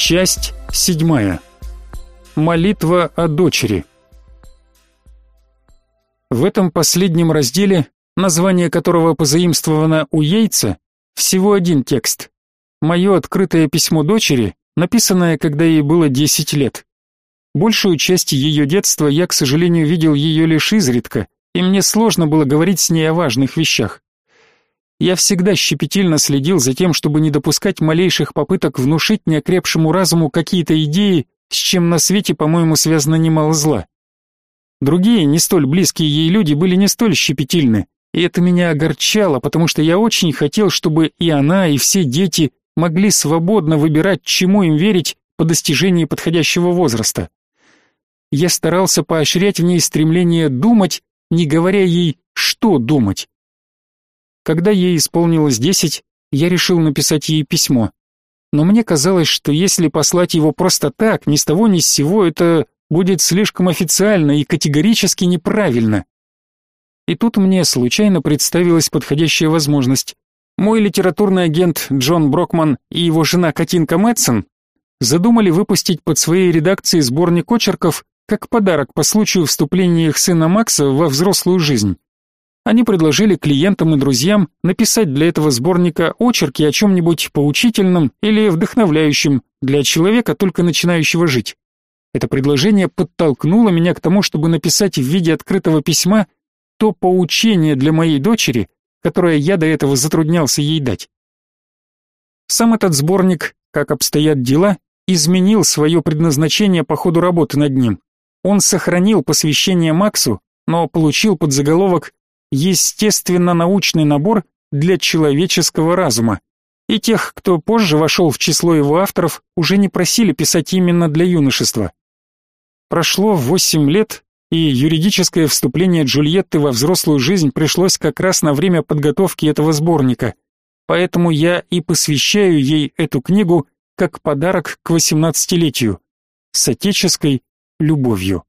Часть седьмая. Молитва о дочери. В этом последнем разделе, название которого позаимствовано у Яйца, всего один текст. Мое открытое письмо дочери, написанное, когда ей было 10 лет. Большую часть ее детства я, к сожалению, видел ее лишь изредка, и мне сложно было говорить с ней о важных вещах. Я всегда щепетильно следил за тем, чтобы не допускать малейших попыток внушить неокрепшему разуму какие-то идеи, с чем на свете, по-моему, связано немало зла. Другие, не столь близкие ей люди, были не столь щепетильны, и это меня огорчало, потому что я очень хотел, чтобы и она, и все дети могли свободно выбирать, чему им верить по достижении подходящего возраста. Я старался поощрять в ней стремление думать, не говоря ей, что думать. Когда ей исполнилось десять, я решил написать ей письмо. Но мне казалось, что если послать его просто так, ни с того ни с сего, это будет слишком официально и категорически неправильно. И тут мне случайно представилась подходящая возможность. Мой литературный агент Джон Брокман и его жена Катинка Мэтсон задумали выпустить под своей редакцией сборник очерков как подарок по случаю вступления их сына Макса во взрослую жизнь. Они предложили клиентам и друзьям написать для этого сборника очерки о чем-нибудь поучительном или вдохновляющем для человека, только начинающего жить. Это предложение подтолкнуло меня к тому, чтобы написать в виде открытого письма то поучение для моей дочери, которое я до этого затруднялся ей дать. Сам этот сборник, как обстоят дела, изменил свое предназначение по ходу работы над ним. Он сохранил посвящение Максу, но получил подзаголовок естественно-научный набор для человеческого разума. И тех, кто позже вошел в число его авторов, уже не просили писать именно для юношества. Прошло восемь лет, и юридическое вступление Джульетты во взрослую жизнь пришлось как раз на время подготовки этого сборника. Поэтому я и посвящаю ей эту книгу как подарок к восемнадцатилетию с отеческой любовью.